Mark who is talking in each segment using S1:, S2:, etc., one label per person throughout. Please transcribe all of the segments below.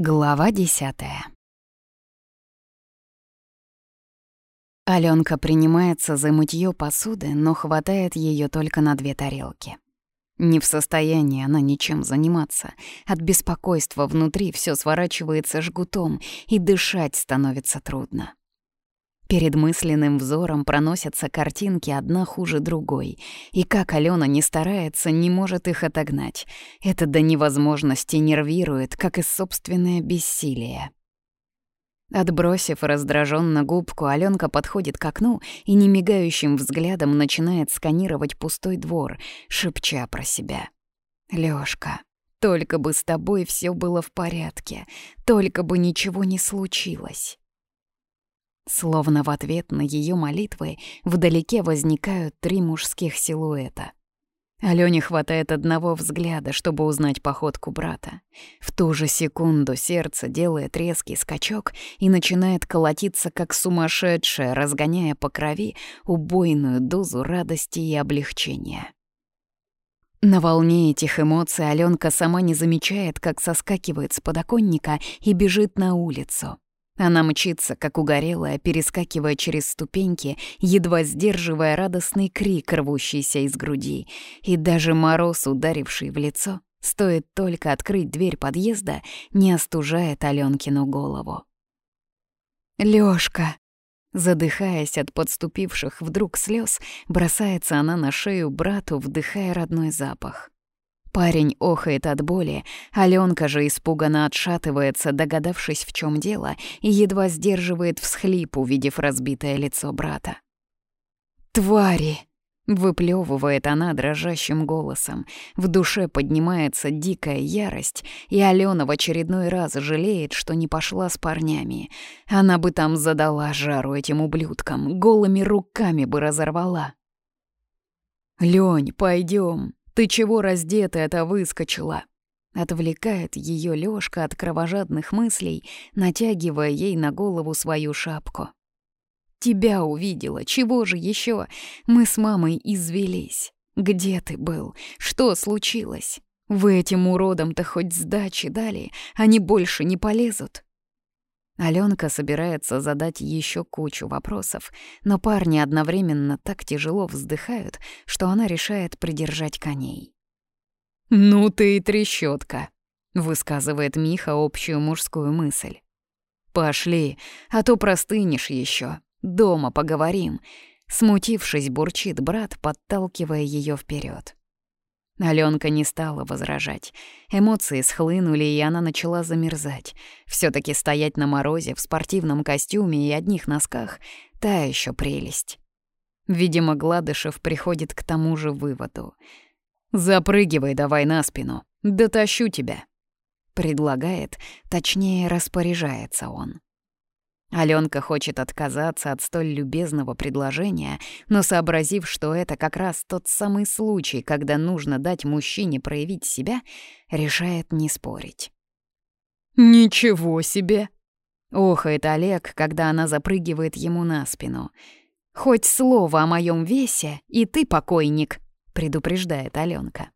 S1: Глава десятая. Алёнка принимается за мытьё посуды, но хватает её только на две тарелки. Не в состоянии она ничем заниматься. От беспокойства внутри всё сворачивается жгутом, и дышать становится трудно. Перед мысленным взором проносятся картинки одна хуже другой, и как Алена не старается, не может их отогнать. Это до невозможности нервирует, как и собственное бессилие. Отбросив раздраженно губку, Аленка подходит к окну и немигающим взглядом начинает сканировать пустой двор, шепча про себя. «Лёшка, только бы с тобой все было в порядке, только бы ничего не случилось». Словно в ответ на ее молитвы вдалеке возникают три мужских силуэта. Алёне хватает одного взгляда, чтобы узнать походку брата. В ту же секунду сердце делает резкий скачок и начинает колотиться как сумасшедшее, разгоняя по крови убойную дозу радости и облегчения. На волне этих эмоций Алёнка сама не замечает, как соскакивает с подоконника и бежит на улицу. Она мчится, как угорелая, перескакивая через ступеньки, едва сдерживая радостный крик, рвущийся из груди. И даже мороз, ударивший в лицо, стоит только открыть дверь подъезда, не остужает Алёнкину голову. «Лёшка!» Задыхаясь от подступивших вдруг слез, бросается она на шею брату, вдыхая родной запах. Парень охает от боли, Алёнка же испуганно отшатывается, догадавшись, в чем дело, и едва сдерживает всхлип, увидев разбитое лицо брата. «Твари!» — выплёвывает она дрожащим голосом. В душе поднимается дикая ярость, и Алена в очередной раз жалеет, что не пошла с парнями. Она бы там задала жару этим ублюдкам, голыми руками бы разорвала. «Лёнь, пойдем, «Ты чего раздетая-то выскочила?» Отвлекает ее Лёшка от кровожадных мыслей, натягивая ей на голову свою шапку. «Тебя увидела, чего же еще? Мы с мамой извелись. Где ты был? Что случилось? Вы этим уродам-то хоть сдачи дали, они больше не полезут?» Аленка собирается задать еще кучу вопросов, но парни одновременно так тяжело вздыхают, что она решает придержать коней. «Ну ты и трещотка, высказывает Миха общую мужскую мысль. «Пошли, а то простынешь еще. Дома поговорим», — смутившись, бурчит брат, подталкивая ее вперед. Аленка не стала возражать. Эмоции схлынули, и она начала замерзать. все таки стоять на морозе в спортивном костюме и одних носках — та еще прелесть. Видимо, Гладышев приходит к тому же выводу. «Запрыгивай давай на спину, дотащу тебя», — предлагает, точнее, распоряжается он. Аленка хочет отказаться от столь любезного предложения, но сообразив, что это как раз тот самый случай, когда нужно дать мужчине проявить себя, решает не спорить. «Ничего себе!» — охает Олег, когда она запрыгивает ему на спину. «Хоть слово о моем весе, и ты покойник», — предупреждает Аленка.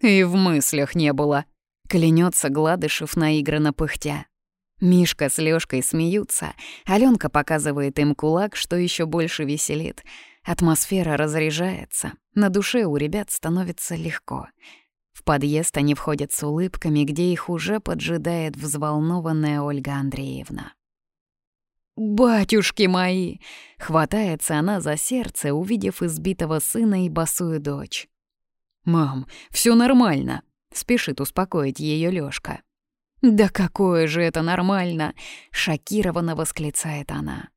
S1: «И в мыслях не было», — клянется Гладышев наигранно пыхтя. Мишка с Лёшкой смеются, Алёнка показывает им кулак, что ещё больше веселит. Атмосфера разряжается, на душе у ребят становится легко. В подъезд они входят с улыбками, где их уже поджидает взволнованная Ольга Андреевна. «Батюшки мои!» — хватается она за сердце, увидев избитого сына и босую дочь. «Мам, всё нормально!» — спешит успокоить её Лёшка. «Да какое же это нормально!» — шокированно восклицает она.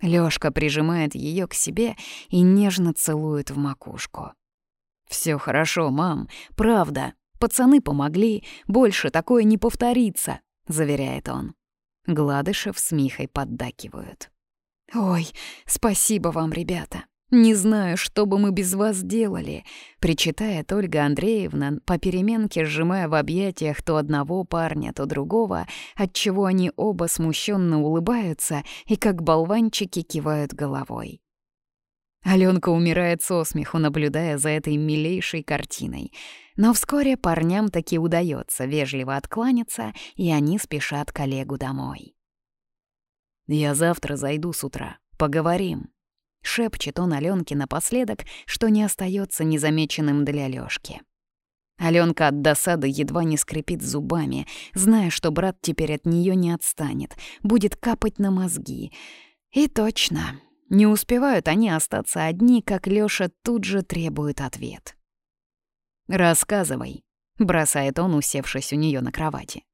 S1: Лёшка прижимает её к себе и нежно целует в макушку. «Всё хорошо, мам, правда. Пацаны помогли, больше такое не повторится», — заверяет он. Гладышев с Михой поддакивают. «Ой, спасибо вам, ребята. «Не знаю, что бы мы без вас делали», — причитает Ольга Андреевна, по переменке сжимая в объятиях то одного парня, то другого, отчего они оба смущенно улыбаются и как болванчики кивают головой. Аленка умирает со смеху, наблюдая за этой милейшей картиной. Но вскоре парням таки удается вежливо откланяться, и они спешат коллегу домой. «Я завтра зайду с утра. Поговорим», — шепчет он Аленке напоследок, что не остается незамеченным для Лёшки. Аленка от досады едва не скрипит зубами, зная, что брат теперь от нее не отстанет, будет капать на мозги. И точно, не успевают они остаться одни, как Лёша тут же требует ответ. «Рассказывай», — бросает он, усевшись у неё на кровати.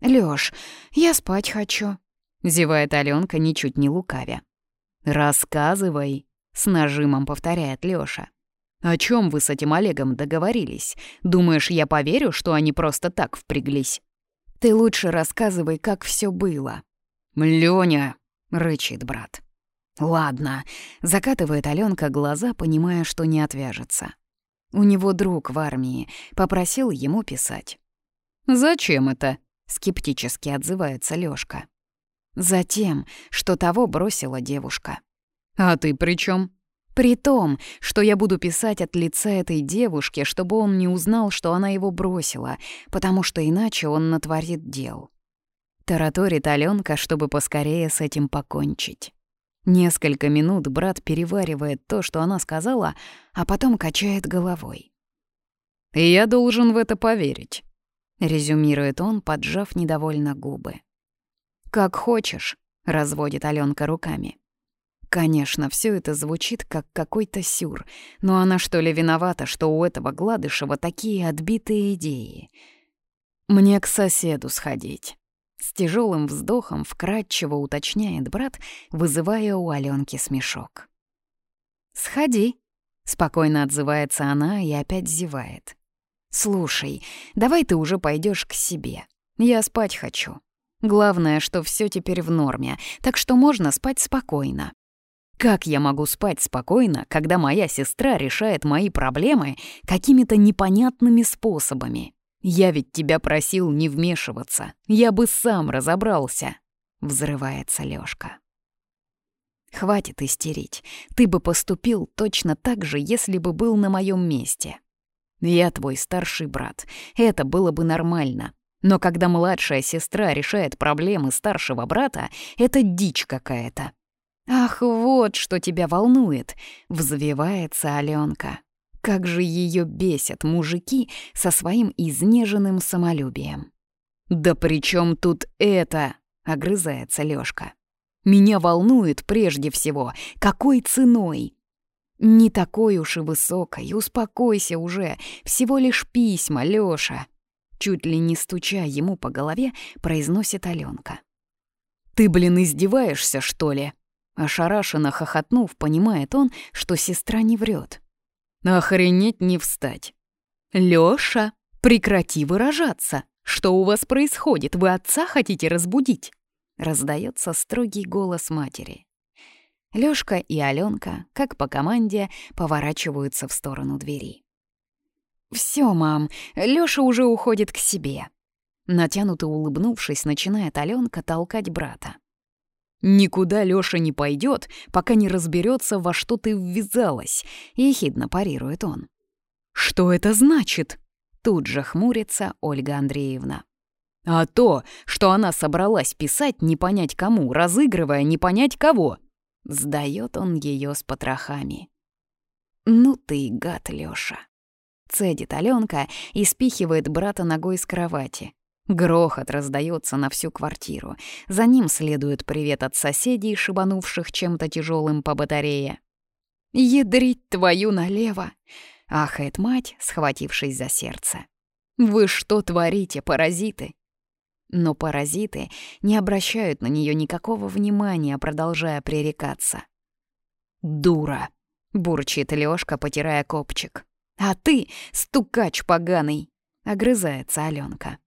S1: «Лёш, я спать хочу», — зевает Алёнка, ничуть не лукавя. «Рассказывай», — с нажимом повторяет Лёша. «О чём вы с этим Олегом договорились? Думаешь, я поверю, что они просто так впряглись?» «Ты лучше рассказывай, как всё было». «Лёня», — рычит брат. «Ладно», — закатывает Аленка глаза, понимая, что не отвяжется. У него друг в армии, попросил ему писать. «Зачем это?» — скептически отзывается Лёшка. «Затем, что того бросила девушка». «А ты при чем? «При том, что я буду писать от лица этой девушки, чтобы он не узнал, что она его бросила, потому что иначе он натворит дел». Тараторит Аленка, чтобы поскорее с этим покончить. Несколько минут брат переваривает то, что она сказала, а потом качает головой. «И я должен в это поверить», — резюмирует он, поджав недовольно губы. «Как хочешь», — разводит Алёнка руками. Конечно, все это звучит как какой-то сюр, но она что ли виновата, что у этого Гладышева такие отбитые идеи? Мне к соседу сходить. С тяжелым вздохом вкратчиво уточняет брат, вызывая у Аленки смешок. «Сходи», — спокойно отзывается она и опять зевает. «Слушай, давай ты уже пойдешь к себе. Я спать хочу. Главное, что все теперь в норме, так что можно спать спокойно». Как я могу спать спокойно, когда моя сестра решает мои проблемы какими-то непонятными способами? Я ведь тебя просил не вмешиваться. Я бы сам разобрался. Взрывается Лёшка. Хватит истерить. Ты бы поступил точно так же, если бы был на моем месте. Я твой старший брат. Это было бы нормально. Но когда младшая сестра решает проблемы старшего брата, это дичь какая-то. Ах, вот что тебя волнует, взвивается Алёнка. Как же ее бесят мужики со своим изнеженным самолюбием. «Да при чем тут это?» — огрызается Лёшка. «Меня волнует прежде всего, какой ценой?» «Не такой уж и высокой, успокойся уже, всего лишь письма, Лёша!» Чуть ли не стуча ему по голове, произносит Алёнка. «Ты, блин, издеваешься, что ли?» Ошарашенно хохотнув, понимает он, что сестра не врет. Охренеть не встать. Лёша, прекрати выражаться. Что у вас происходит? Вы отца хотите разбудить? Раздается строгий голос матери. Лёшка и Алёнка, как по команде, поворачиваются в сторону двери. «Всё, мам, Лёша уже уходит к себе». Натянуто улыбнувшись, начинает Алёнка толкать брата. «Никуда Лёша не пойдет, пока не разберется, во что ты ввязалась», — ехидно парирует он. «Что это значит?» — тут же хмурится Ольга Андреевна. «А то, что она собралась писать не понять кому, разыгрывая не понять кого», — сдаёт он её с потрохами. «Ну ты гад, Лёша», — цедит Алёнка и спихивает брата ногой с кровати. Грохот раздается на всю квартиру. За ним следует привет от соседей, шибанувших чем-то тяжелым по батарее. «Ядрить твою налево!» — ахает мать, схватившись за сердце. «Вы что творите, паразиты?» Но паразиты не обращают на нее никакого внимания, продолжая пререкаться. «Дура!» — бурчит Лёшка, потирая копчик. «А ты, стукач поганый!» — огрызается Алёнка.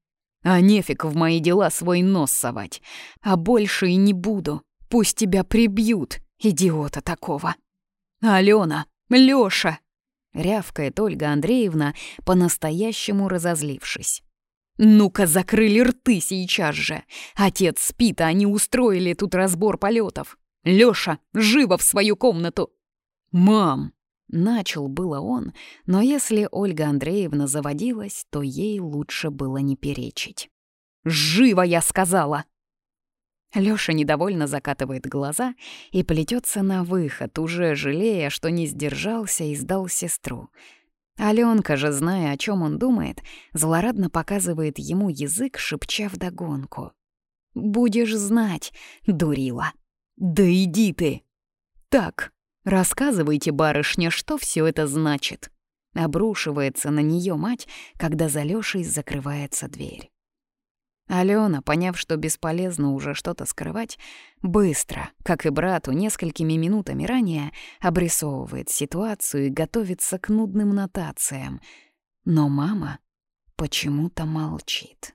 S1: А нефиг в мои дела свой нос совать. А больше и не буду. Пусть тебя прибьют, идиота такого. Алена, Лёша!» — рявкает Ольга Андреевна, по-настоящему разозлившись. «Ну-ка, закрыли рты сейчас же! Отец спит, а они устроили тут разбор полетов. Лёша, живо в свою комнату!» «Мам!» — начал было он, но если Ольга Андреевна заводилась, то ей лучше было не перечить. «Живо, я сказала!» Лёша недовольно закатывает глаза и плетется на выход, уже жалея, что не сдержался и сдал сестру. Алёнка же, зная, о чем он думает, злорадно показывает ему язык, шепча вдогонку. «Будешь знать, дурила!» «Да иди ты!» «Так, рассказывайте, барышня, что все это значит?» Обрушивается на нее мать, когда за Лёшей закрывается дверь. Алена, поняв, что бесполезно уже что-то скрывать, быстро, как и брату несколькими минутами ранее, обрисовывает ситуацию и готовится к нудным нотациям. Но мама почему-то молчит.